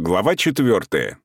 Глава четвертая.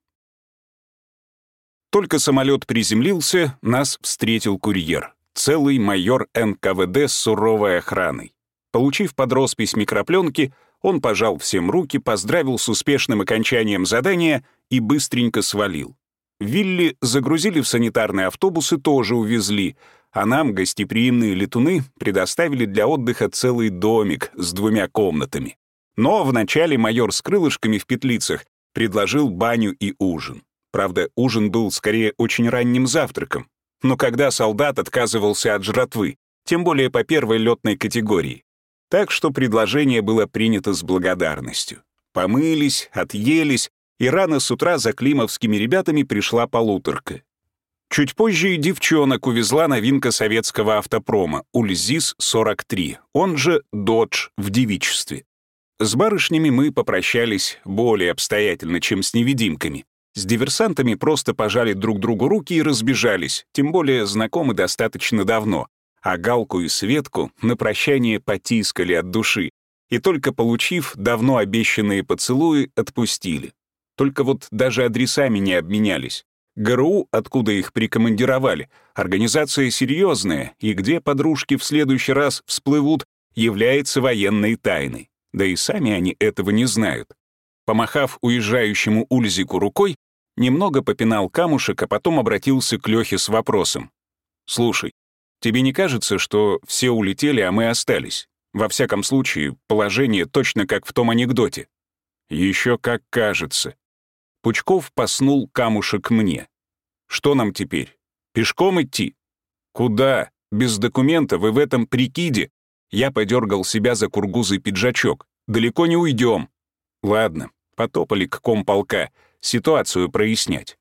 Только самолет приземлился, нас встретил курьер. Целый майор НКВД с суровой охраной. Получив под роспись микропленки, он пожал всем руки, поздравил с успешным окончанием задания и быстренько свалил. Вилли загрузили в санитарный автобус и тоже увезли, а нам гостеприимные летуны предоставили для отдыха целый домик с двумя комнатами. Но вначале майор с крылышками в петлицах предложил баню и ужин. Правда, ужин был скорее очень ранним завтраком. Но когда солдат отказывался от жратвы, тем более по первой летной категории. Так что предложение было принято с благодарностью. Помылись, отъелись, и рано с утра за климовскими ребятами пришла полуторка. Чуть позже и девчонок увезла новинка советского автопрома «Ульзис-43», он же «Додж» в девичестве. С барышнями мы попрощались более обстоятельно, чем с невидимками. С диверсантами просто пожали друг другу руки и разбежались, тем более знакомы достаточно давно. А Галку и Светку на прощание потискали от души, и только получив давно обещанные поцелуи, отпустили. Только вот даже адресами не обменялись. ГРУ, откуда их прикомандировали, организация серьезная, и где подружки в следующий раз всплывут, является военной тайной да и сами они этого не знают. Помахав уезжающему Ульзику рукой, немного попинал камушек, а потом обратился к Лёхе с вопросом. «Слушай, тебе не кажется, что все улетели, а мы остались? Во всяком случае, положение точно как в том анекдоте». «Еще как кажется». Пучков поснул камушек мне. «Что нам теперь? Пешком идти?» «Куда? Без документов и в этом прикиде я подергал себя за кургузый пиджачок. «Далеко не уйдем». «Ладно, потопали к комполка, ситуацию прояснять».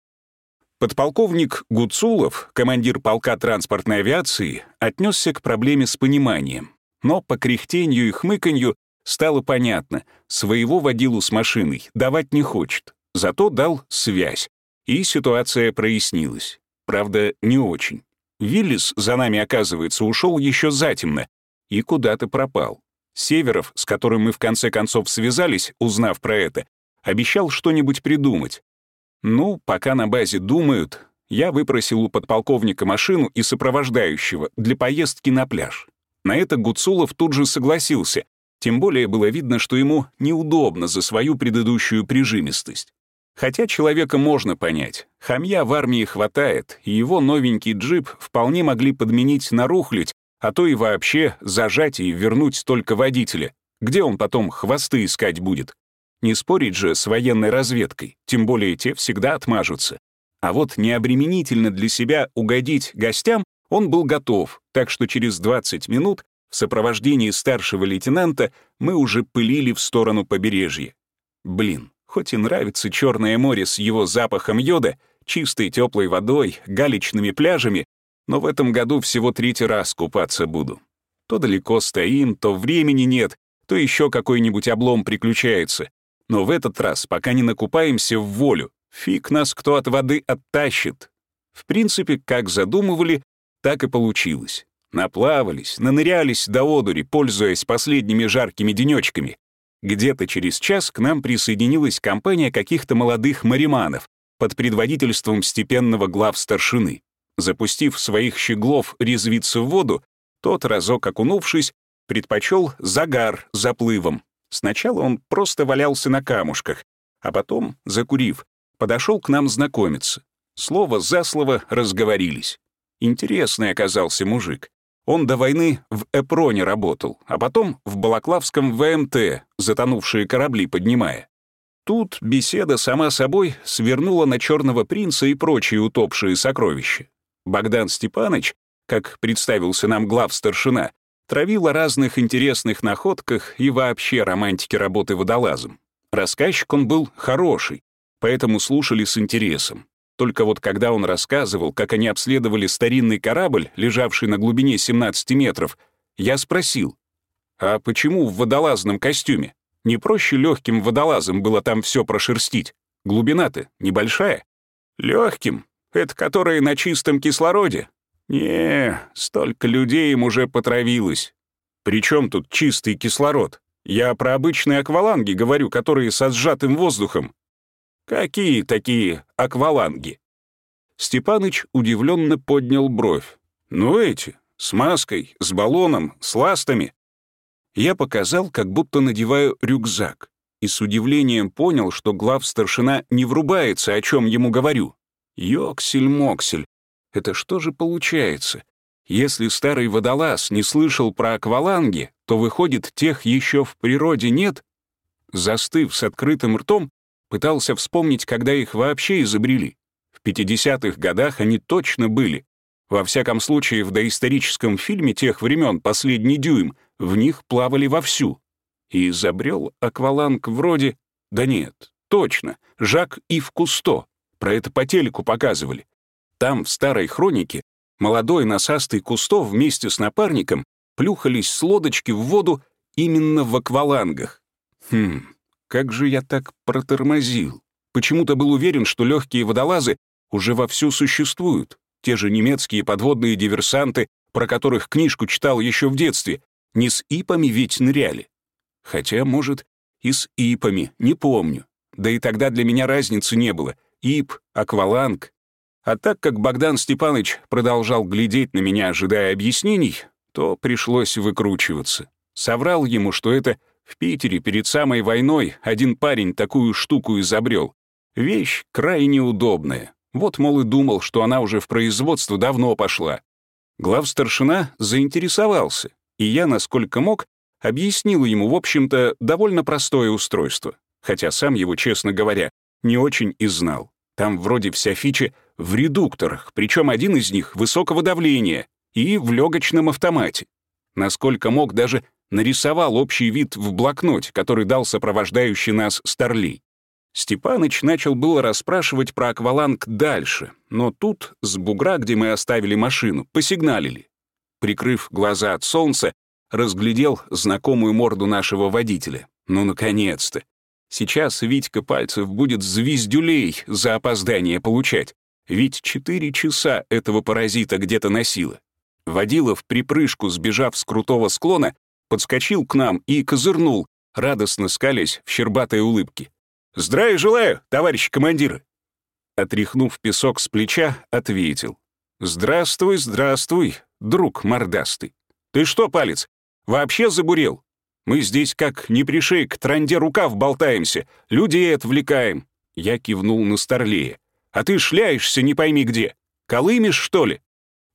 Подполковник Гуцулов, командир полка транспортной авиации, отнесся к проблеме с пониманием. Но по кряхтенью и хмыканью стало понятно, своего водилу с машиной давать не хочет. Зато дал связь, и ситуация прояснилась. Правда, не очень. Виллис за нами, оказывается, ушел еще затемно, и куда-то пропал. Северов, с которым мы в конце концов связались, узнав про это, обещал что-нибудь придумать. Ну, пока на базе думают, я выпросил у подполковника машину и сопровождающего для поездки на пляж. На это Гуцулов тут же согласился, тем более было видно, что ему неудобно за свою предыдущую прижимистость. Хотя человека можно понять. Хамья в армии хватает, и его новенький джип вполне могли подменить на рухлядь, а то и вообще зажать и вернуть только водителя. Где он потом хвосты искать будет? Не спорить же с военной разведкой, тем более те всегда отмажутся. А вот необременительно для себя угодить гостям он был готов, так что через 20 минут в сопровождении старшего лейтенанта мы уже пылили в сторону побережья. Блин, хоть и нравится Черное море с его запахом йода, чистой теплой водой, галечными пляжами, но в этом году всего третий раз купаться буду. То далеко стоим, то времени нет, то еще какой-нибудь облом приключается. Но в этот раз, пока не накупаемся в волю, фиг нас кто от воды оттащит. В принципе, как задумывали, так и получилось. Наплавались, нанырялись до одури, пользуясь последними жаркими денечками. Где-то через час к нам присоединилась компания каких-то молодых мариманов под предводительством степенного глав старшины. Запустив своих щеглов резвиться в воду, тот, разок окунувшись, предпочел загар заплывом. Сначала он просто валялся на камушках, а потом, закурив, подошел к нам знакомиться. Слово за слово разговорились. Интересный оказался мужик. Он до войны в Эпроне работал, а потом в Балаклавском ВМТ, затонувшие корабли поднимая. Тут беседа сама собой свернула на черного принца и прочие утопшие сокровища. Богдан Степаныч, как представился нам глав старшина, травил о разных интересных находках и вообще романтике работы водолазом. Рассказчик он был хороший, поэтому слушали с интересом. Только вот когда он рассказывал, как они обследовали старинный корабль, лежавший на глубине 17 метров, я спросил, а почему в водолазном костюме? Не проще легким водолазом было там все прошерстить? Глубина-то небольшая. Легким, это которые на чистом кислороде? Не, столько людей им уже потравилось. Причем тут чистый кислород? Я про обычные акваланги говорю, которые со сжатым воздухом. Какие такие акваланги? Степаныч удивленно поднял бровь. Ну эти, с маской, с баллоном, с ластами. Я показал, как будто надеваю рюкзак, и с удивлением понял, что глав старшина не врубается, о чем ему говорю. Йоксель-моксель, это что же получается? Если старый водолаз не слышал про акваланги, то, выходит, тех еще в природе нет? Застыв с открытым ртом, пытался вспомнить, когда их вообще изобрели. В 50-х годах они точно были. Во всяком случае, в доисторическом фильме тех времен «Последний дюйм» в них плавали вовсю. И изобрел акваланг вроде... Да нет, точно, Жак Ив Кусто. Про это по телеку показывали. Там, в старой хронике, молодой насастый Кусто вместе с напарником плюхались с лодочки в воду именно в аквалангах. Хм, как же я так протормозил? Почему-то был уверен, что легкие водолазы уже вовсю существуют. Те же немецкие подводные диверсанты, про которых книжку читал еще в детстве, не с ипами ведь ныряли. Хотя, может, и с ипами, не помню. Да и тогда для меня разницы не было. Ип, акваланг, а так как Богдан Степанович продолжал глядеть на меня, ожидая объяснений, то пришлось выкручиваться. Соврал ему, что это в Питере перед самой войной один парень такую штуку изобрел. Вещь крайне удобная. Вот, мол, и думал, что она уже в производство давно пошла. Главстаршина заинтересовался, и я, насколько мог, объяснил ему, в общем-то, довольно простое устройство, хотя сам его, честно говоря, не очень и знал. Там вроде вся фича в редукторах, причем один из них высокого давления и в легочном автомате. Насколько мог, даже нарисовал общий вид в блокноте, который дал сопровождающий нас Старлей. Степаныч начал было расспрашивать про акваланг дальше, но тут, с бугра, где мы оставили машину, посигналили. Прикрыв глаза от солнца, разглядел знакомую морду нашего водителя. Ну, наконец-то! Сейчас Витька Пальцев будет звездюлей за опоздание получать. Ведь четыре часа этого паразита где-то носило. Водила в припрыжку, сбежав с крутого склона, подскочил к нам и козырнул, радостно скалясь в щербатой улыбке. «Здравия желаю, товарищ командир!» Отряхнув песок с плеча, ответил. «Здравствуй, здравствуй, друг мордастый. Ты что, палец, вообще забурел? Мы здесь как не пришей к транде рукав болтаемся, людей отвлекаем». Я кивнул на Старлея. А ты шляешься не пойми где. Колымешь, что ли?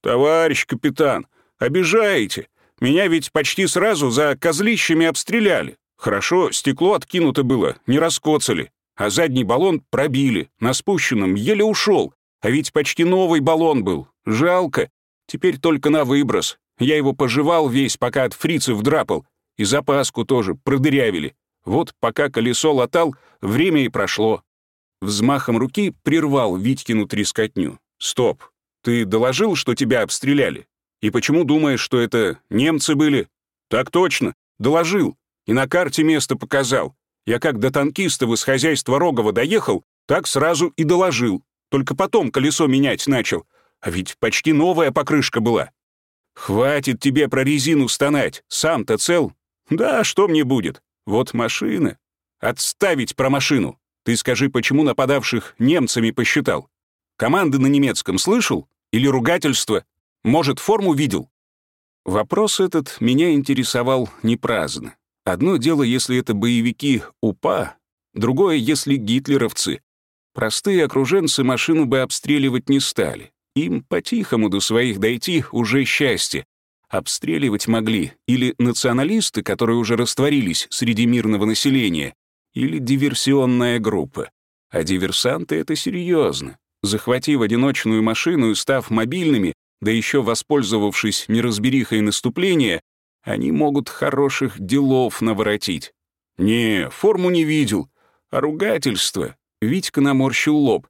Товарищ капитан, обижаете. Меня ведь почти сразу за козлищами обстреляли. Хорошо, стекло откинуто было, не раскоцали. А задний баллон пробили, на спущенном еле ушел. А ведь почти новый баллон был. Жалко. Теперь только на выброс. Я его пожевал весь, пока от фрицев драпал. И запаску тоже продырявили. Вот пока колесо латал, время и прошло. Взмахом руки прервал Витькину трескотню. «Стоп! Ты доложил, что тебя обстреляли? И почему думаешь, что это немцы были?» «Так точно! Доложил! И на карте место показал. Я как до танкиста из хозяйства Рогова доехал, так сразу и доложил. Только потом колесо менять начал. А ведь почти новая покрышка была. Хватит тебе про резину стонать. Сам-то цел? Да, что мне будет? Вот машина. Отставить про машину. Ты скажи, почему нападавших немцами посчитал? Команды на немецком слышал? Или ругательство? Может, форму видел?» Вопрос этот меня интересовал не праздно. Одно дело, если это боевики УПА, другое, если гитлеровцы. Простые окруженцы машину бы обстреливать не стали. Им по-тихому до своих дойти уже счастье. Обстреливать могли или националисты, которые уже растворились среди мирного населения, или диверсионная группа. А диверсанты — это серьезно. Захватив одиночную машину и став мобильными, да еще воспользовавшись неразберихой наступления, они могут хороших делов наворотить. Не, форму не видел. А ругательство? Витька наморщил лоб.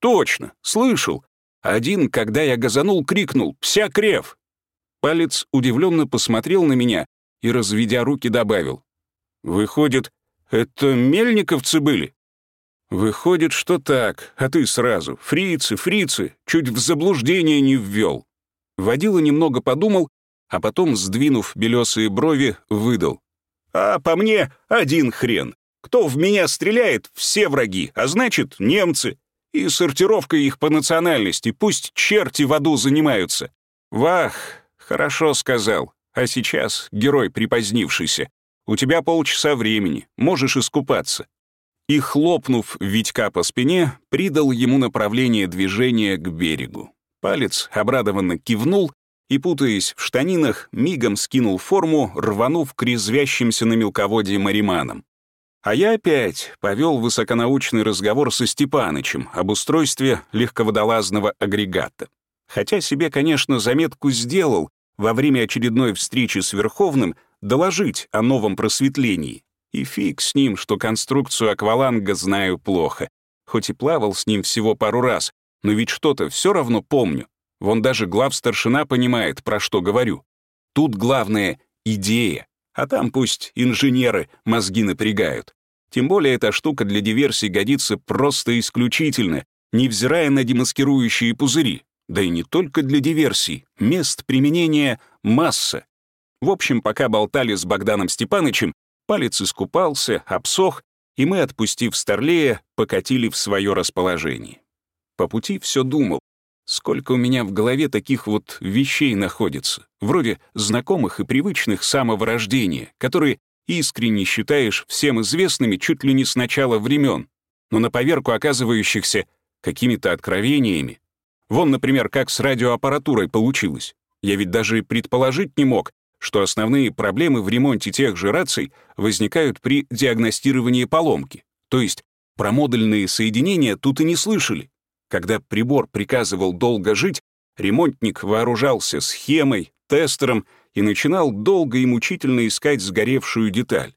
Точно, слышал. Один, когда я газанул, крикнул «Пся крев!». Палец удивленно посмотрел на меня и, разведя руки, добавил. «Выходит, это мельниковцы были?» «Выходит, что так, а ты сразу. Фрицы, фрицы, чуть в заблуждение не ввел». Водила немного подумал, а потом, сдвинув белесые брови, выдал. «А по мне один хрен. Кто в меня стреляет, все враги, а значит, немцы. И сортировкой их по национальности, пусть черти в аду занимаются. Вах, хорошо сказал. А сейчас, герой припозднившийся, у тебя полчаса времени, можешь искупаться. И, хлопнув Витька по спине, придал ему направление движения к берегу. Палец обрадованно кивнул и, путаясь в штанинах, мигом скинул форму, рванув к резвящимся на мелководье мариманам. А я опять повел высоконаучный разговор со Степанычем об устройстве легководолазного агрегата. Хотя себе, конечно, заметку сделал во время очередной встречи с Верховным доложить о новом просветлении. И фиг с ним, что конструкцию акваланга знаю плохо. Хоть и плавал с ним всего пару раз, но ведь что-то все равно помню. Вон даже глав-старшина понимает, про что говорю. Тут главное — идея, а там пусть инженеры мозги напрягают. Тем более эта штука для диверсий годится просто исключительно, невзирая на демаскирующие пузыри. Да и не только для диверсий, мест применения — масса. В общем, пока болтали с Богданом Степанычем, палец искупался, обсох, и мы, отпустив Старлея, покатили в свое расположение. По пути все думал, сколько у меня в голове таких вот вещей находится, вроде знакомых и привычных самого рождения, которые искренне считаешь всем известными чуть ли не с начала времен, но на поверку оказывающихся какими-то откровениями. Вон, например, как с радиоаппаратурой получилось. Я ведь даже предположить не мог, что основные проблемы в ремонте тех же раций возникают при диагностировании поломки. То есть про модульные соединения тут и не слышали. Когда прибор приказывал долго жить, ремонтник вооружался схемой, тестером и начинал долго и мучительно искать сгоревшую деталь.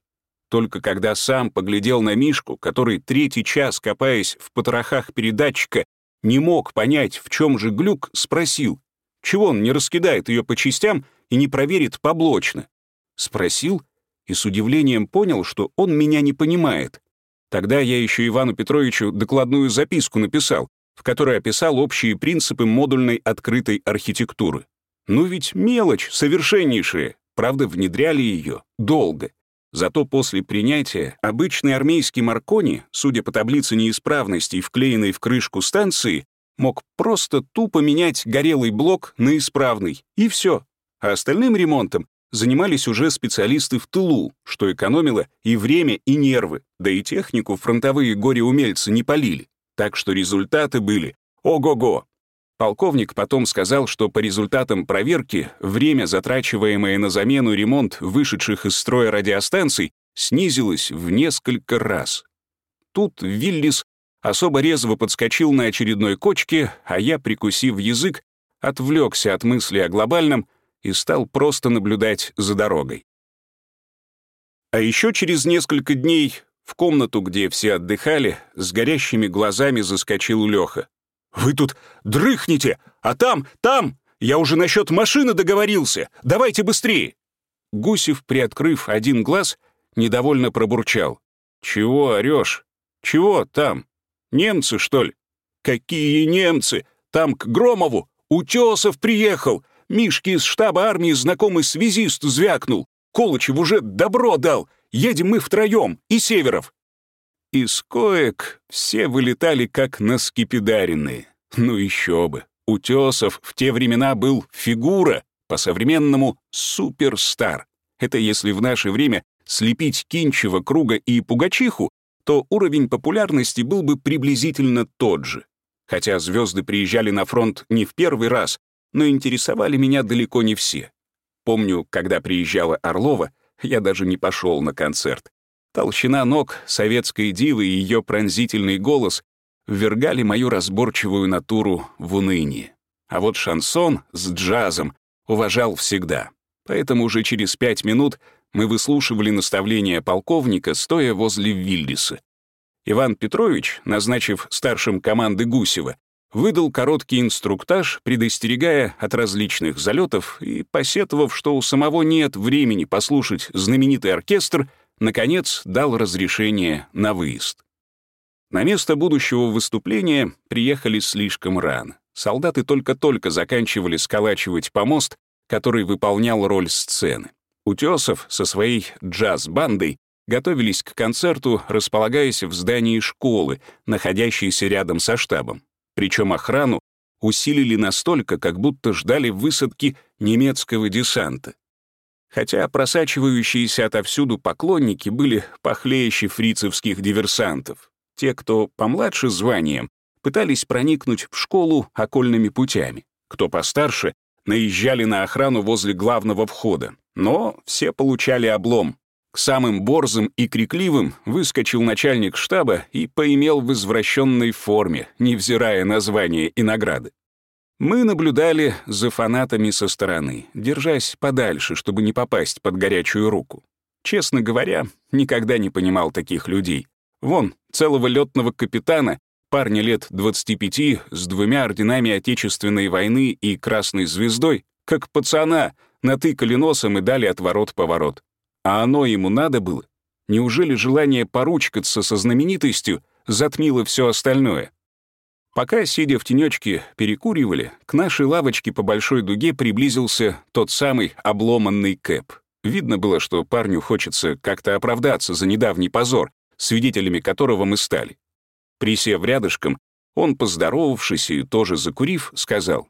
Только когда сам поглядел на Мишку, который третий час, копаясь в потрохах передатчика, не мог понять, в чем же глюк, спросил, чего он не раскидает ее по частям и не проверит поблочно. Спросил и с удивлением понял, что он меня не понимает. Тогда я еще Ивану Петровичу докладную записку написал, в которой описал общие принципы модульной открытой архитектуры. Ну ведь мелочь совершеннейшая, правда, внедряли ее долго. Зато после принятия обычный армейский Маркони, судя по таблице неисправностей, вклеенной в крышку станции, мог просто тупо менять горелый блок на исправный, и все. А остальным ремонтом занимались уже специалисты в тылу, что экономило и время, и нервы, да и технику фронтовые горе-умельцы не полили. Так что результаты были ого-го. Полковник потом сказал, что по результатам проверки время, затрачиваемое на замену ремонт вышедших из строя радиостанций, снизилось в несколько раз. Тут Виллис особо резво подскочил на очередной кочке, а я, прикусив язык, отвлекся от мысли о глобальном и стал просто наблюдать за дорогой. А еще через несколько дней в комнату, где все отдыхали, с горящими глазами заскочил Леха. «Вы тут дрыхнете, а там, там! Я уже насчет машины договорился! Давайте быстрее!» Гусев, приоткрыв один глаз, недовольно пробурчал. «Чего орешь? Чего там? Немцы, что ли?» «Какие немцы? Там к Громову! Утесов приехал! Мишки из штаба армии знакомый связист звякнул! Колычев уже добро дал! Едем мы втроем, и Северов!» Из коек все вылетали как на скипидаренные. Ну еще бы. Утесов в те времена был фигура, по-современному суперстар. Это если в наше время слепить Кинчева, Круга и Пугачиху, то уровень популярности был бы приблизительно тот же. Хотя звезды приезжали на фронт не в первый раз, но интересовали меня далеко не все. Помню, когда приезжала Орлова, я даже не пошел на концерт. Толщина ног советской дивы и ее пронзительный голос ввергали мою разборчивую натуру в уныние. А вот шансон с джазом уважал всегда. Поэтому уже через пять минут мы выслушивали наставления полковника, стоя возле Вильдиса. Иван Петрович, назначив старшим команды Гусева, выдал короткий инструктаж, предостерегая от различных залетов и посетовав, что у самого нет времени послушать знаменитый оркестр — наконец, дал разрешение на выезд. На место будущего выступления приехали слишком рано. Солдаты только-только заканчивали сколачивать помост, который выполнял роль сцены. Утесов со своей джаз-бандой готовились к концерту, располагаясь в здании школы, находящейся рядом со штабом. Причем охрану усилили настолько, как будто ждали высадки немецкого десанта. Хотя просачивающиеся отовсюду поклонники были похлеще фрицевских диверсантов. Те, кто помладше званием, пытались проникнуть в школу окольными путями. Кто постарше, наезжали на охрану возле главного входа. Но все получали облом. К самым борзым и крикливым выскочил начальник штаба и поимел в извращенной форме, невзирая на звание и награды. Мы наблюдали за фанатами со стороны, держась подальше, чтобы не попасть под горячую руку. Честно говоря, никогда не понимал таких людей. Вон, целого летного капитана, парня лет 25, с двумя орденами Отечественной войны и Красной звездой, как пацана, натыкали носом и дали отворот-поворот. А оно ему надо было? Неужели желание поручкаться со знаменитостью затмило все остальное? Пока, сидя в тенечке, перекуривали, к нашей лавочке по большой дуге приблизился тот самый обломанный Кэп. Видно было, что парню хочется как-то оправдаться за недавний позор, свидетелями которого мы стали. Присев рядышком, он, поздоровавшись и тоже закурив, сказал,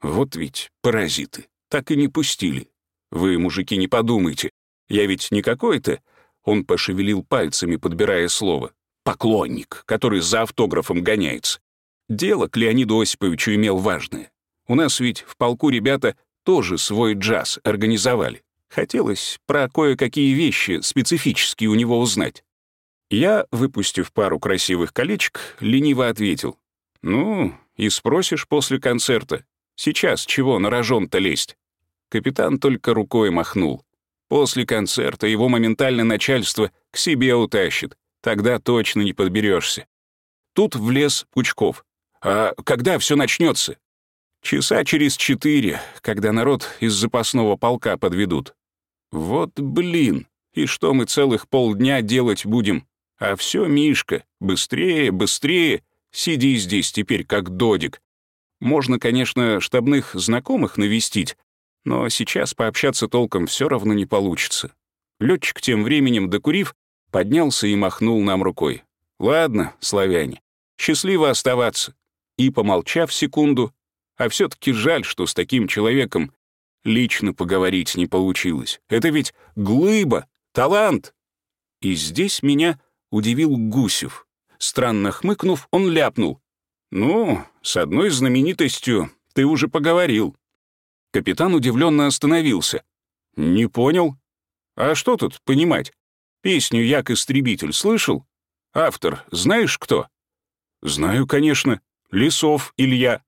«Вот ведь паразиты, так и не пустили. Вы, мужики, не подумайте, я ведь не какой-то...» Он пошевелил пальцами, подбирая слово. «Поклонник, который за автографом гоняется. Дело к Леониду Осиповичу имел важное. У нас ведь в полку ребята тоже свой джаз организовали. Хотелось про кое-какие вещи специфические у него узнать. Я, выпустив пару красивых колечек, лениво ответил. «Ну, и спросишь после концерта. Сейчас чего на рожон-то лезть?» Капитан только рукой махнул. После концерта его моментально начальство к себе утащит. Тогда точно не подберешься. Тут влез Пучков. «А когда все начнется? «Часа через четыре, когда народ из запасного полка подведут». «Вот блин, и что мы целых полдня делать будем? А все, Мишка, быстрее, быстрее, сиди здесь теперь как додик. Можно, конечно, штабных знакомых навестить, но сейчас пообщаться толком все равно не получится. Летчик тем временем, докурив, поднялся и махнул нам рукой. «Ладно, славяне, счастливо оставаться». И, помолчав секунду, а все таки жаль, что с таким человеком лично поговорить не получилось. Это ведь глыба, талант. И здесь меня удивил Гусев. Странно хмыкнув, он ляпнул. «Ну, с одной знаменитостью ты уже поговорил». Капитан удивленно остановился. «Не понял? А что тут понимать? Песню «Як-истребитель» слышал? Автор знаешь кто?» «Знаю, конечно. Лисов Илья».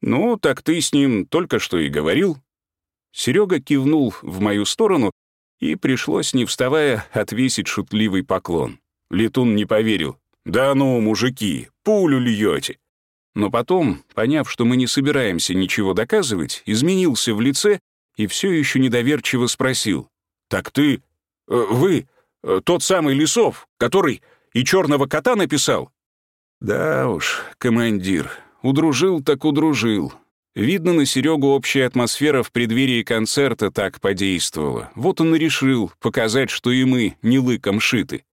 «Ну, так ты с ним только что и говорил». Серега кивнул в мою сторону, и пришлось, не вставая, отвесить шутливый поклон. Летун не поверил. «Да ну, мужики, пулю льете!» Но потом, поняв, что мы не собираемся ничего доказывать, изменился в лице и все еще недоверчиво спросил. «Так ты... Э, вы... Э, тот самый Лисов, который и черного кота написал?» «Да уж, командир, удружил так удружил. Видно, на Серегу общая атмосфера в преддверии концерта так подействовала. Вот он и решил показать, что и мы не лыком шиты.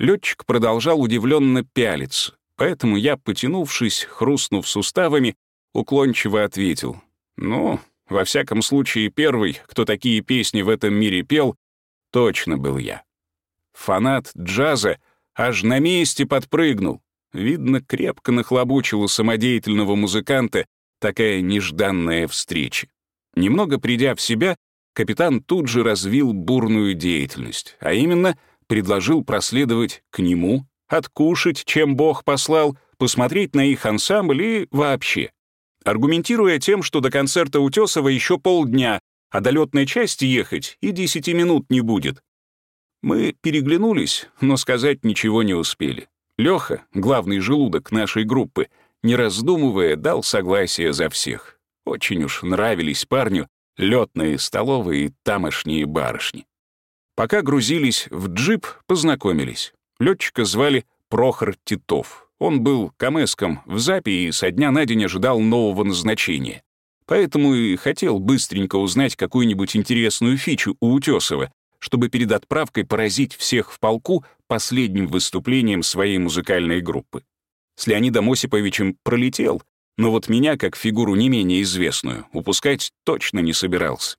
Летчик продолжал удивленно пялиться, поэтому я, потянувшись, хрустнув суставами, уклончиво ответил. «Ну, во всяком случае, первый, кто такие песни в этом мире пел, точно был я». Фанат джаза аж на месте подпрыгнул. Видно, крепко нахлобучила самодеятельного музыканта такая нежданная встреча. Немного придя в себя, капитан тут же развил бурную деятельность, а именно — предложил проследовать к нему, откушать, чем Бог послал, посмотреть на их ансамбль и вообще. Аргументируя тем, что до концерта Утесова еще полдня, а до летной части ехать и десяти минут не будет. Мы переглянулись, но сказать ничего не успели. Леха, главный желудок нашей группы, не раздумывая, дал согласие за всех. Очень уж нравились парню летные столовые и тамошние барышни. Пока грузились в джип, познакомились. Летчика звали Прохор Титов. Он был камеском в ЗАПе и со дня на день ожидал нового назначения. Поэтому и хотел быстренько узнать какую-нибудь интересную фичу у Утесова, чтобы перед отправкой поразить всех в полку последним выступлением своей музыкальной группы. С Леонидом Осиповичем пролетел, но вот меня, как фигуру не менее известную, упускать точно не собирался.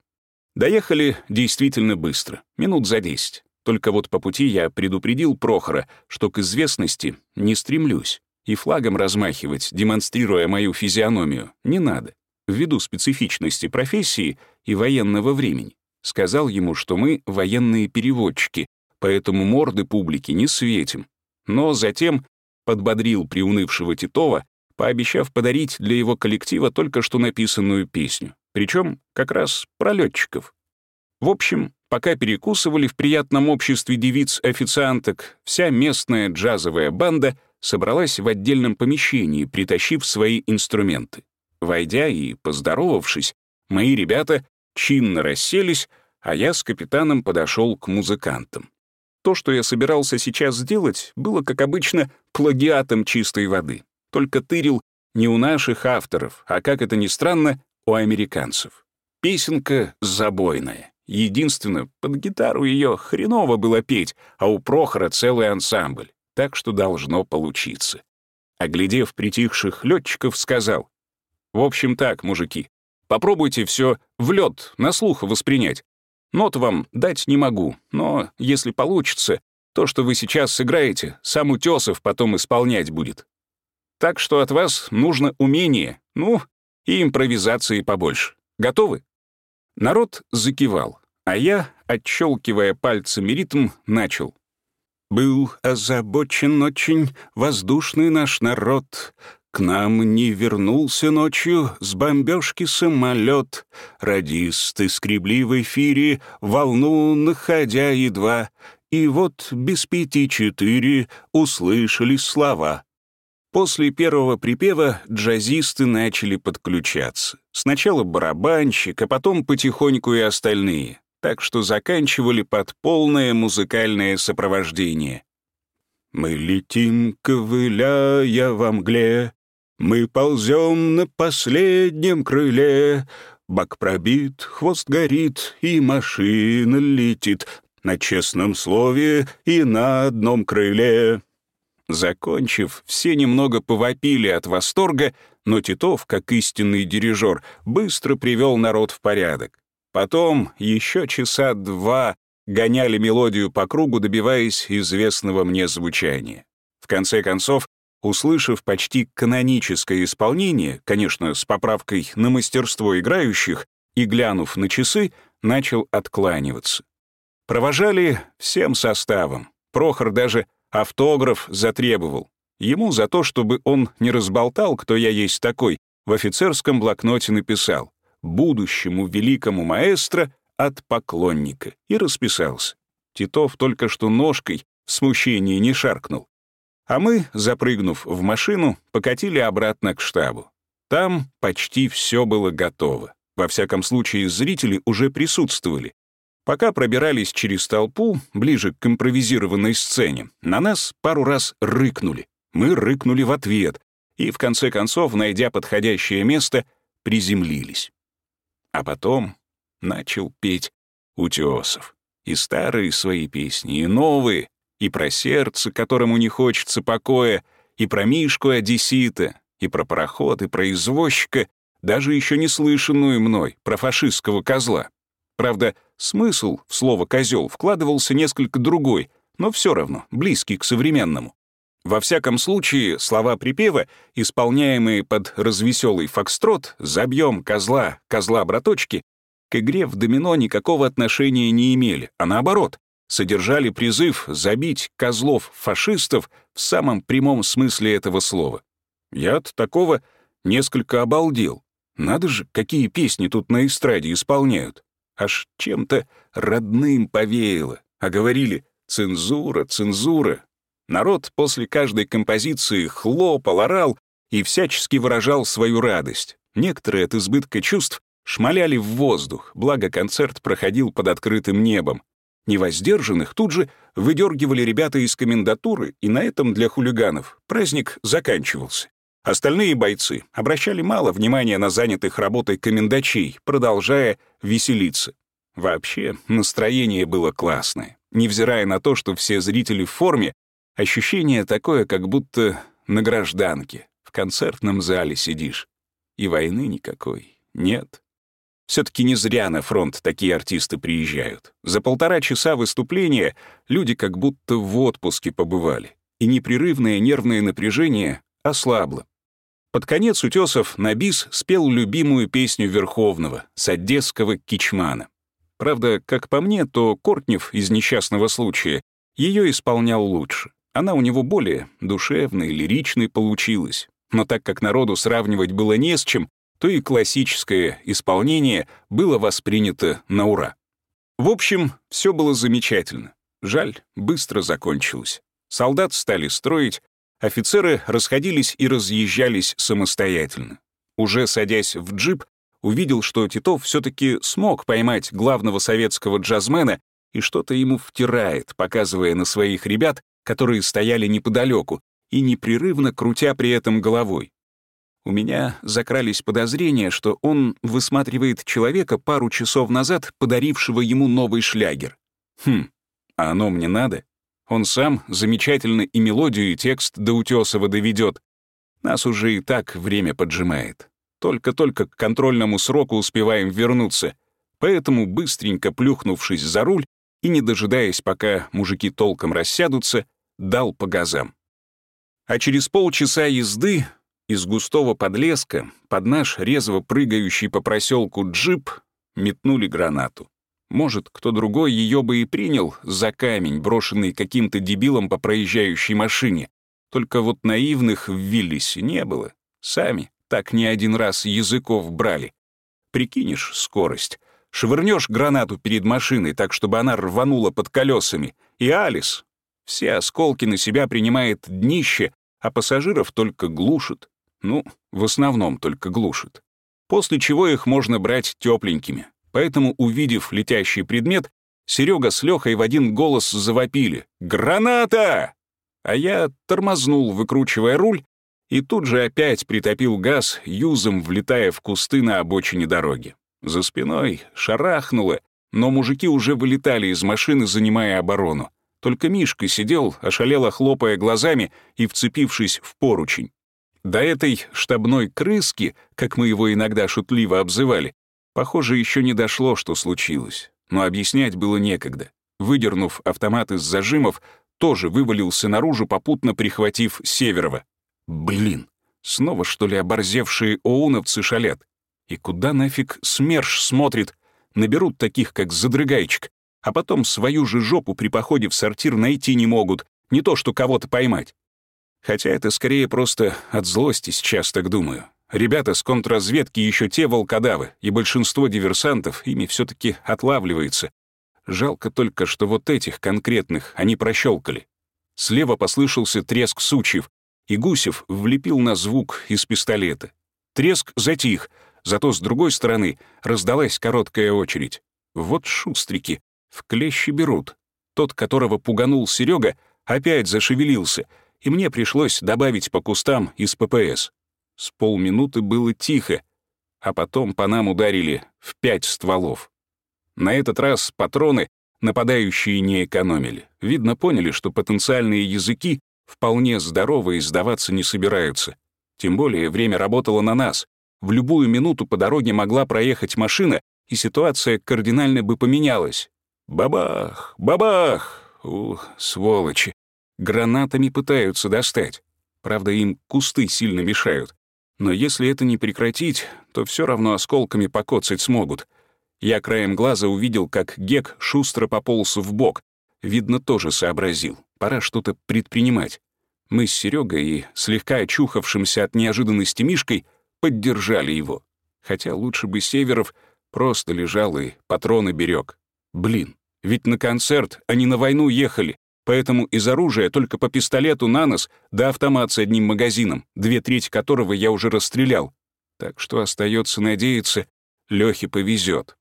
Доехали действительно быстро, минут за десять. Только вот по пути я предупредил Прохора, что к известности не стремлюсь, и флагом размахивать, демонстрируя мою физиономию, не надо, ввиду специфичности профессии и военного времени. Сказал ему, что мы военные переводчики, поэтому морды публики не светим. Но затем подбодрил приунывшего Титова, пообещав подарить для его коллектива только что написанную песню, причем как раз про летчиков. В общем, пока перекусывали в приятном обществе девиц-официанток, вся местная джазовая банда собралась в отдельном помещении, притащив свои инструменты. Войдя и поздоровавшись, мои ребята чинно расселись, а я с капитаном подошел к музыкантам. То, что я собирался сейчас сделать, было, как обычно, плагиатом чистой воды. Только тырил не у наших авторов, а, как это ни странно, у американцев. Песенка забойная. Единственное, под гитару ее хреново было петь, а у Прохора целый ансамбль, так что должно получиться. Оглядев притихших летчиков, сказал, «В общем так, мужики, попробуйте все в лед на слух воспринять. Нот вам дать не могу, но если получится, то, что вы сейчас сыграете, сам Утесов потом исполнять будет. Так что от вас нужно умение, ну, и импровизации побольше. Готовы?» Народ закивал, а я, отщелкивая пальцами ритм, начал. «Был озабочен очень воздушный наш народ, к нам не вернулся ночью с бомбежки самолет. Радисты скребли в эфире, волну находя едва, и вот без пяти четыре услышали слова. После первого припева джазисты начали подключаться. Сначала барабанщик, а потом потихоньку и остальные. Так что заканчивали под полное музыкальное сопровождение. «Мы летим, ковыляя во мгле, мы ползем на последнем крыле, Бак пробит, хвост горит, и машина летит На честном слове и на одном крыле. Закончив, все немного повопили от восторга, но Титов, как истинный дирижер, быстро привел народ в порядок. Потом еще часа два гоняли мелодию по кругу, добиваясь известного мне звучания. В конце концов, Услышав почти каноническое исполнение, конечно, с поправкой на мастерство играющих, и глянув на часы, начал откланиваться. Провожали всем составом. Прохор даже автограф затребовал. Ему за то, чтобы он не разболтал, кто я есть такой, в офицерском блокноте написал «Будущему великому маэстро от поклонника» и расписался. Титов только что ножкой в смущении не шаркнул. А мы, запрыгнув в машину, покатили обратно к штабу. Там почти все было готово. Во всяком случае, зрители уже присутствовали. Пока пробирались через толпу, ближе к импровизированной сцене, на нас пару раз рыкнули. Мы рыкнули в ответ и, в конце концов, найдя подходящее место, приземлились. А потом начал петь Утесов. И старые свои песни, и новые, и про сердце, которому не хочется покоя, и про Мишку Одессита, и про пароход, и про извозчика, даже еще не слышанную мной, про фашистского козла. Правда, смысл в слово «козел» вкладывался несколько другой, но все равно близкий к современному. Во всяком случае, слова припева, исполняемые под развеселый фокстрот «забьем козла, козла-браточки», к игре в домино никакого отношения не имели, а наоборот, содержали призыв забить козлов-фашистов в самом прямом смысле этого слова. Я от такого несколько обалдел. Надо же, какие песни тут на эстраде исполняют. Аж чем-то родным повеяло. А говорили «цензура, цензура». Народ после каждой композиции хлопал, орал и всячески выражал свою радость. Некоторые от избытка чувств шмаляли в воздух, благо концерт проходил под открытым небом. Невоздержанных тут же выдергивали ребята из комендатуры, и на этом для хулиганов праздник заканчивался. Остальные бойцы обращали мало внимания на занятых работой комендачей, продолжая веселиться. Вообще, настроение было классное. Невзирая на то, что все зрители в форме, ощущение такое, как будто на гражданке, в концертном зале сидишь. И войны никакой нет. Все таки не зря на фронт такие артисты приезжают. За полтора часа выступления люди как будто в отпуске побывали, и непрерывное нервное напряжение ослабло. Под конец Утесов на бис спел любимую песню Верховного с одесского кичмана. Правда, как по мне, то Кортнев из «Несчастного случая» ее исполнял лучше. Она у него более душевной, лиричной получилась. Но так как народу сравнивать было не с чем, то и классическое исполнение было воспринято на ура. В общем, все было замечательно. Жаль, быстро закончилось. Солдат стали строить, Офицеры расходились и разъезжались самостоятельно. Уже садясь в джип, увидел, что Титов все таки смог поймать главного советского джазмена и что-то ему втирает, показывая на своих ребят, которые стояли неподалеку, и непрерывно крутя при этом головой. У меня закрались подозрения, что он высматривает человека пару часов назад, подарившего ему новый шлягер. Хм, а оно мне надо? Он сам замечательно и мелодию, и текст до Утесова доведет. Нас уже и так время поджимает. Только-только к контрольному сроку успеваем вернуться. Поэтому, быстренько плюхнувшись за руль и не дожидаясь, пока мужики толком рассядутся, дал по газам. А через полчаса езды из густого подлеска под наш резво прыгающий по проселку джип метнули гранату. Может, кто другой ее бы и принял за камень, брошенный каким-то дебилом по проезжающей машине. Только вот наивных в Виллисе не было. Сами так не один раз языков брали. Прикинешь скорость. Швырнешь гранату перед машиной так, чтобы она рванула под колесами. И Алис. Все осколки на себя принимает днище, а пассажиров только глушит. Ну, в основном только глушит. После чего их можно брать тепленькими, Поэтому, увидев летящий предмет, Серега с Лехой в один голос завопили «Граната!» А я тормознул, выкручивая руль, и тут же опять притопил газ, юзом влетая в кусты на обочине дороги. За спиной шарахнуло, но мужики уже вылетали из машины, занимая оборону. Только Мишка сидел, ошалело хлопая глазами и вцепившись в поручень. До этой штабной крыски, как мы его иногда шутливо обзывали, Похоже, еще не дошло, что случилось, но объяснять было некогда. Выдернув автомат из зажимов, тоже вывалился наружу, попутно прихватив Северова. Блин, снова, что ли, оборзевшие оуновцы шалят? И куда нафиг СМЕРШ смотрит? Наберут таких, как Задрыгайчик, а потом свою же жопу при походе в сортир найти не могут, не то что кого-то поймать. Хотя это скорее просто от злости сейчас так думаю. Ребята с контрразведки еще те волкодавы, и большинство диверсантов ими все таки отлавливается. Жалко только, что вот этих конкретных они прощелкали. Слева послышался треск сучьев, и Гусев влепил на звук из пистолета. Треск затих, зато с другой стороны раздалась короткая очередь. Вот шустрики, в клещи берут. Тот, которого пуганул Серега, опять зашевелился, и мне пришлось добавить по кустам из ППС. С полминуты было тихо, а потом по нам ударили в пять стволов. На этот раз патроны нападающие не экономили. Видно, поняли, что потенциальные языки вполне здоровы и сдаваться не собираются. Тем более время работало на нас. В любую минуту по дороге могла проехать машина, и ситуация кардинально бы поменялась. Бабах! Бабах! Ух, сволочи! Гранатами пытаются достать. Правда, им кусты сильно мешают. Но если это не прекратить, то все равно осколками покоцать смогут. Я краем глаза увидел, как Гек шустро пополз в бок. Видно, тоже сообразил. Пора что-то предпринимать. Мы с Серегой и слегка очухавшимся от неожиданности Мишкой поддержали его. Хотя лучше бы Северов просто лежал и патроны берег. Блин, ведь на концерт, а не на войну ехали поэтому из оружия только по пистолету на нос да автомат с одним магазином, две трети которого я уже расстрелял. Так что остается надеяться, Лёхе повезет.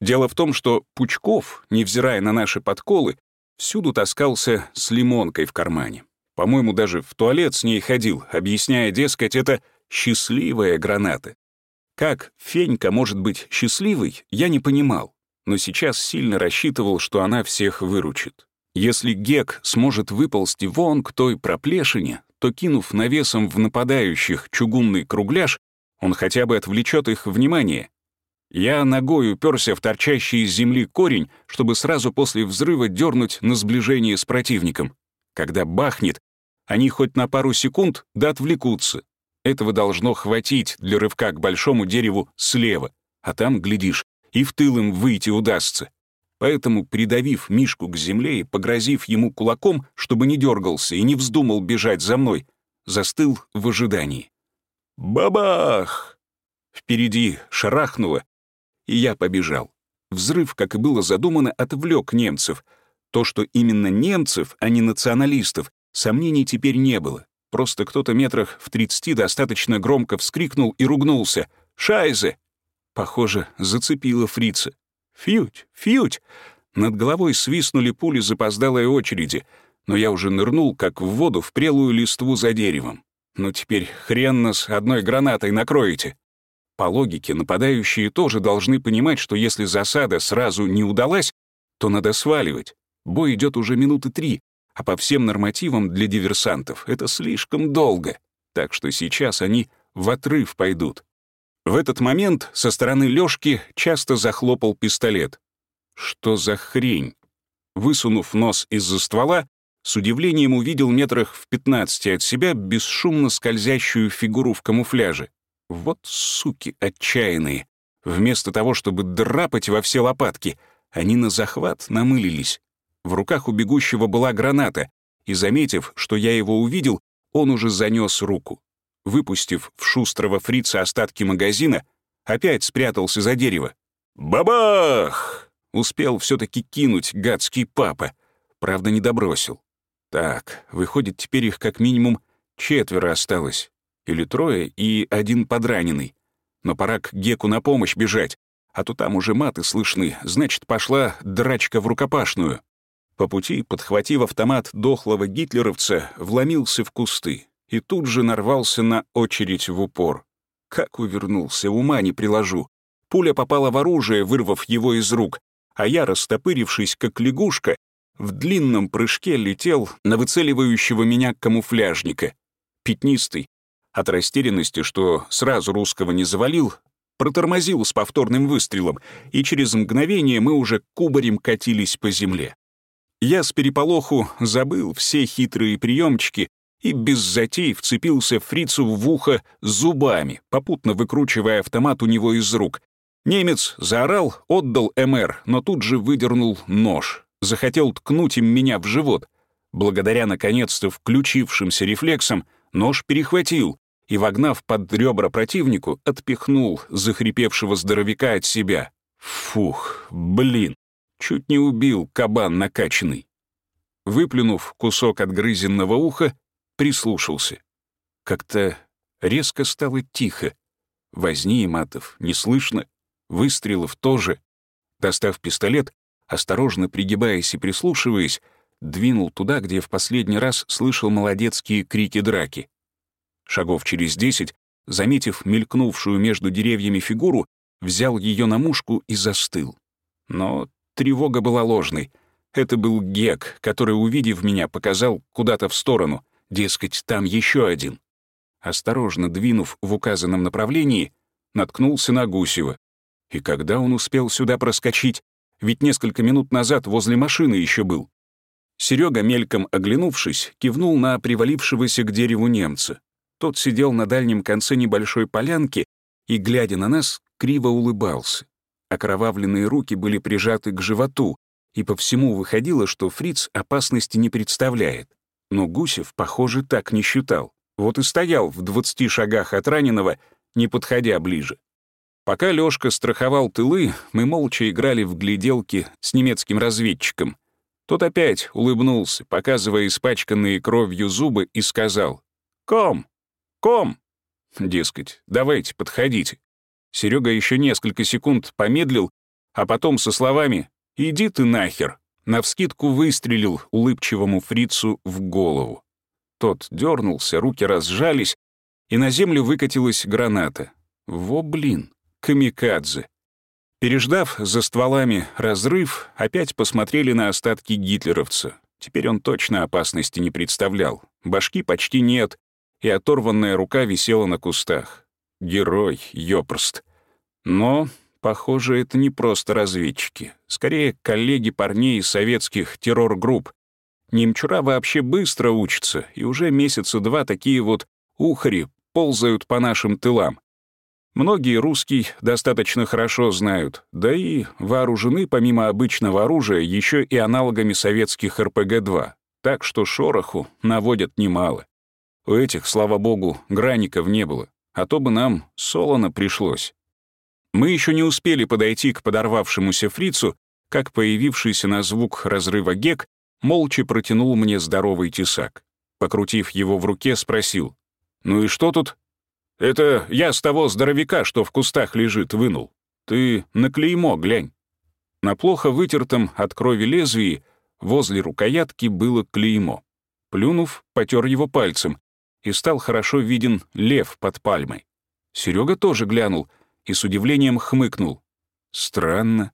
Дело в том, что Пучков, невзирая на наши подколы, всюду таскался с лимонкой в кармане. По-моему, даже в туалет с ней ходил, объясняя, дескать, это счастливая граната. Как Фенька может быть счастливой, я не понимал. но сейчас сильно рассчитывал, что она всех выручит. Если Гек сможет выползти вон к той проплешине, то, кинув навесом в нападающих чугунный кругляш, он хотя бы отвлечет их внимание. Я ногой уперся в торчащий из земли корень, чтобы сразу после взрыва дернуть на сближение с противником. Когда бахнет, они хоть на пару секунд да отвлекутся. Этого должно хватить для рывка к большому дереву слева, а там, глядишь, и в тыл им выйти удастся. Поэтому, придавив Мишку к земле и погрозив ему кулаком, чтобы не дергался и не вздумал бежать за мной, застыл в ожидании. Бабах! Впереди шарахнуло, и я побежал. Взрыв, как и было задумано, отвлек немцев. То, что именно немцев, а не националистов, сомнений теперь не было. Просто кто-то метрах в тридцати достаточно громко вскрикнул и ругнулся. «Шайзе!» Похоже, зацепило фрица. «Фьють! Фьють!» Над головой свистнули пули запоздалой очереди, но я уже нырнул, как в воду, в прелую листву за деревом. Ну теперь хрен нас одной гранатой накроете. По логике, нападающие тоже должны понимать, что если засада сразу не удалась, то надо сваливать. Бой идет уже минуты три, а по всем нормативам для диверсантов это слишком долго. Так что сейчас они в отрыв пойдут. В этот момент со стороны Лёшки часто захлопал пистолет. Что за хрень? Высунув нос из-за ствола, с удивлением увидел метрах в пятнадцати от себя бесшумно скользящую фигуру в камуфляже. Вот суки отчаянные. Вместо того, чтобы драпать во все лопатки, они на захват намылились. В руках у бегущего была граната, и, заметив, что я его увидел, он уже занёс руку выпустив в шустрого фрица остатки магазина, опять спрятался за дерево. «Бабах!» Успел все таки кинуть гадский папа. Правда, не добросил. Так, выходит, теперь их как минимум четверо осталось. Или трое и один подраненный. Но пора к Геку на помощь бежать, а то там уже маты слышны, значит, пошла драчка в рукопашную. По пути, подхватив автомат дохлого гитлеровца, вломился в кусты и тут же нарвался на очередь в упор. Как увернулся, ума не приложу. Пуля попала в оружие, вырвав его из рук, а я, растопырившись, как лягушка, в длинном прыжке летел на выцеливающего меня камуфляжника. Пятнистый, от растерянности, что сразу русского не завалил, протормозил с повторным выстрелом, и через мгновение мы уже кубарем катились по земле. Я с переполоху забыл все хитрые приемчики и без затей вцепился фрицу в ухо зубами, попутно выкручивая автомат у него из рук. Немец заорал, отдал МР, но тут же выдернул нож. Захотел ткнуть им меня в живот. Благодаря, наконец-то, включившимся рефлексам, нож перехватил и, вогнав под ребра противнику, отпихнул захрипевшего здоровяка от себя. Фух, блин, чуть не убил кабан накачанный. Выплюнув кусок отгрызенного уха, прислушался. Как-то резко стало тихо. Возни и матов не слышно, выстрелов тоже. Достав пистолет, осторожно пригибаясь и прислушиваясь, двинул туда, где в последний раз слышал молодецкие крики драки. Шагов через десять, заметив мелькнувшую между деревьями фигуру, взял ее на мушку и застыл. Но тревога была ложной. Это был Гек, который, увидев меня, показал куда-то в сторону — Дескать, там еще один. Осторожно двинув в указанном направлении, наткнулся на Гусева. И когда он успел сюда проскочить? Ведь несколько минут назад возле машины еще был. Серега, мельком оглянувшись, кивнул на привалившегося к дереву немца. Тот сидел на дальнем конце небольшой полянки и, глядя на нас, криво улыбался. Окровавленные руки были прижаты к животу, и по всему выходило, что фриц опасности не представляет. Но Гусев, похоже, так не считал. Вот и стоял в двадцати шагах от раненого, не подходя ближе. Пока Лёшка страховал тылы, мы молча играли в гляделки с немецким разведчиком. Тот опять улыбнулся, показывая испачканные кровью зубы, и сказал «Ком! Ком!» Дескать, давайте, подходите. Серега еще несколько секунд помедлил, а потом со словами «Иди ты нахер!» Навскидку выстрелил улыбчивому фрицу в голову. Тот дернулся, руки разжались, и на землю выкатилась граната. Во блин, камикадзе. Переждав за стволами разрыв, опять посмотрели на остатки гитлеровца. Теперь он точно опасности не представлял. Башки почти нет, и оторванная рука висела на кустах. Герой, ёпрст. Но, похоже, это не просто разведчики. Скорее, коллеги парней из советских террор-групп. Немчура вообще быстро учатся, и уже месяца два такие вот ухари ползают по нашим тылам. Многие русский достаточно хорошо знают, да и вооружены помимо обычного оружия еще и аналогами советских РПГ-2, так что шороху наводят немало. У этих, слава богу, граников не было, а то бы нам солоно пришлось. Мы еще не успели подойти к подорвавшемуся фрицу, как появившийся на звук разрыва гек молча протянул мне здоровый тесак. Покрутив его в руке, спросил, «Ну и что тут?» Это я с того здоровяка, что в кустах лежит, вынул. Ты на клеймо глянь. На плохо вытертом от крови лезвии возле рукоятки было клеймо. Плюнув, потер его пальцем, и стал хорошо виден лев под пальмой. Серега тоже глянул и с удивлением хмыкнул. Странно.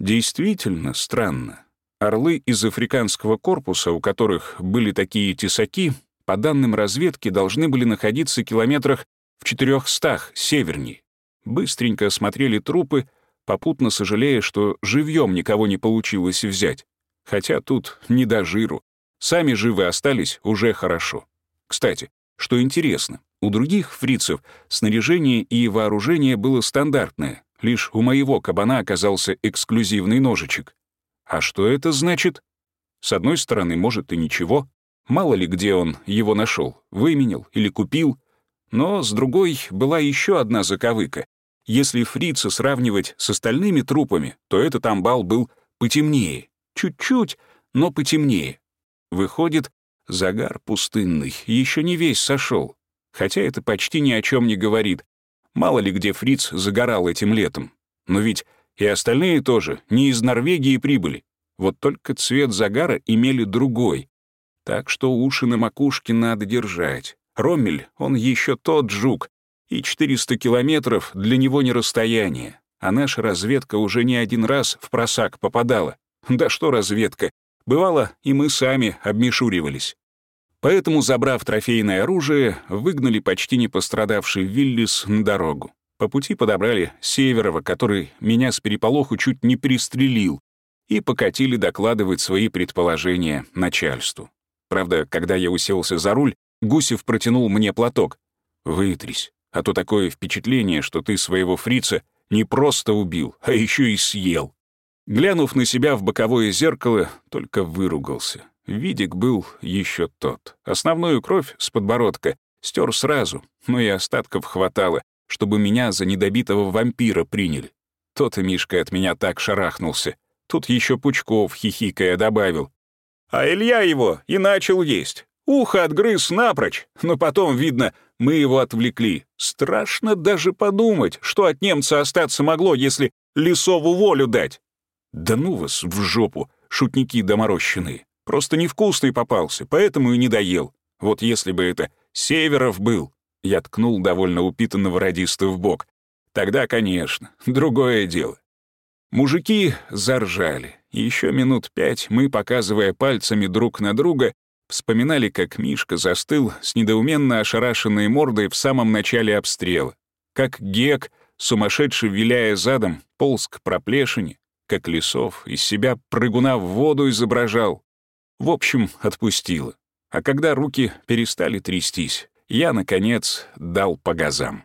Действительно странно. Орлы из африканского корпуса, у которых были такие тесаки, по данным разведки, должны были находиться километрах в четырехстах северней. Быстренько осмотрели трупы, попутно сожалея, что живьем никого не получилось взять. Хотя тут не до жиру. Сами живы остались уже хорошо. Кстати, что интересно, у других фрицев снаряжение и вооружение было стандартное, лишь у моего кабана оказался эксклюзивный ножичек. А что это значит? С одной стороны, может и ничего, мало ли где он его нашел, выменил или купил, но с другой была еще одна заковыка. Если фрица сравнивать с остальными трупами, то этот амбал был потемнее. Чуть-чуть, но потемнее. Выходит, загар пустынный, еще не весь сошел. Хотя это почти ни о чем не говорит. Мало ли где фриц загорал этим летом. Но ведь и остальные тоже не из Норвегии прибыли. Вот только цвет загара имели другой. Так что уши на макушке надо держать. Роммель, он еще тот жук, и 400 километров для него не расстояние, а наша разведка уже не один раз в просак попадала. Да что разведка, бывало, и мы сами обмешуривались. Поэтому, забрав трофейное оружие, выгнали почти не пострадавший Виллис на дорогу. По пути подобрали Северова, который меня с переполоху чуть не пристрелил, и покатили докладывать свои предположения начальству. Правда, когда я уселся за руль, Гусев протянул мне платок. «Вытрись, а то такое впечатление, что ты своего фрица не просто убил, а еще и съел». Глянув на себя в боковое зеркало, только выругался. Видик был еще тот. Основную кровь с подбородка стер сразу, но и остатков хватало, чтобы меня за недобитого вампира приняли. Тот и Мишка от меня так шарахнулся. Тут еще Пучков, хихикая, добавил. А Илья его и начал есть. Ухо отгрыз напрочь, но потом, видно, мы его отвлекли. Страшно даже подумать, что от немца остаться могло, если Лисову волю дать. Да ну вас в жопу, шутники доморощенные. Просто невкусный попался, поэтому и не доел. Вот если бы это Северов был, я ткнул довольно упитанного радиста в бок. Тогда, конечно, другое дело. Мужики заржали. Еще минут пять мы, показывая пальцами друг на друга, Вспоминали, как Мишка застыл с недоуменно ошарашенной мордой в самом начале обстрела, как Гек, сумасшедший виляя задом, полз к проплешине, как Лесов из себя прыгуна в воду изображал. В общем, отпустило. А когда руки перестали трястись, я, наконец, дал по газам.